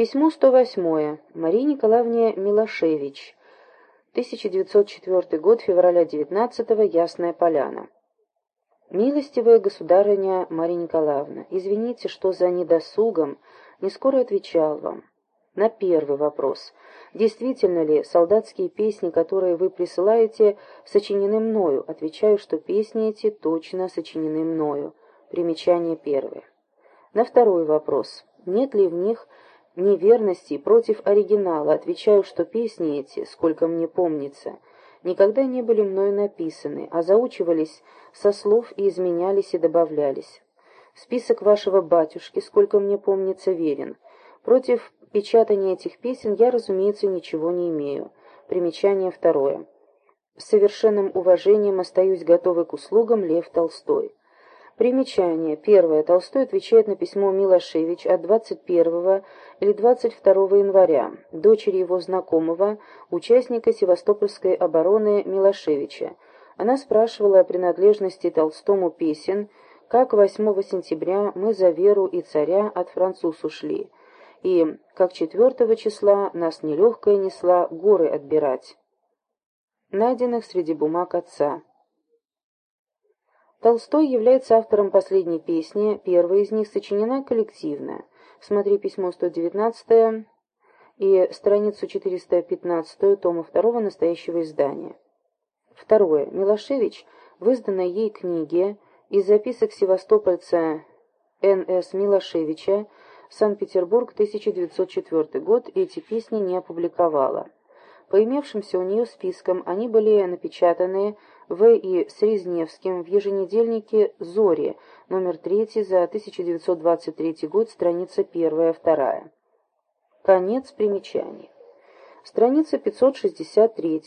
Письмо 108. Марии Николаевне Милошевич. 1904 год, февраля 19 -го, Ясная Поляна. Милостивая государыня Мария Николаевна, извините, что за недосугом не скоро отвечал вам. На первый вопрос. Действительно ли солдатские песни, которые вы присылаете, сочинены мною? Отвечаю, что песни эти точно сочинены мною. Примечание первое. На второй вопрос. Нет ли в них неверности против оригинала, отвечаю, что песни эти, сколько мне помнится, никогда не были мною написаны, а заучивались со слов и изменялись и добавлялись. Список вашего батюшки, сколько мне помнится, верен. Против печатания этих песен я, разумеется, ничего не имею. Примечание второе. С совершенным уважением остаюсь готовый к услугам Лев Толстой. Примечание. Первое. Толстой отвечает на письмо Милошевич от 21 или 22 января, дочери его знакомого, участника Севастопольской обороны Милошевича. Она спрашивала о принадлежности Толстому песен, как 8 сентября мы за веру и царя от француз ушли, и как 4 числа нас нелегкая несла горы отбирать. Найденных среди бумаг отца. Толстой является автором последней песни, первая из них сочинена коллективно. Смотри письмо 119 и страницу 415 тома 2 настоящего издания. Второе. Милошевич в изданной ей книге из записок севастопольца Н.С. Милошевича Санкт-Петербург, 1904 год, эти песни не опубликовала. По имевшимся у нее спискам они были напечатаны В. И. Срезневским в еженедельнике «Зори», номер 3 за 1923 год, страница 1-2. Конец примечаний. Страница 563.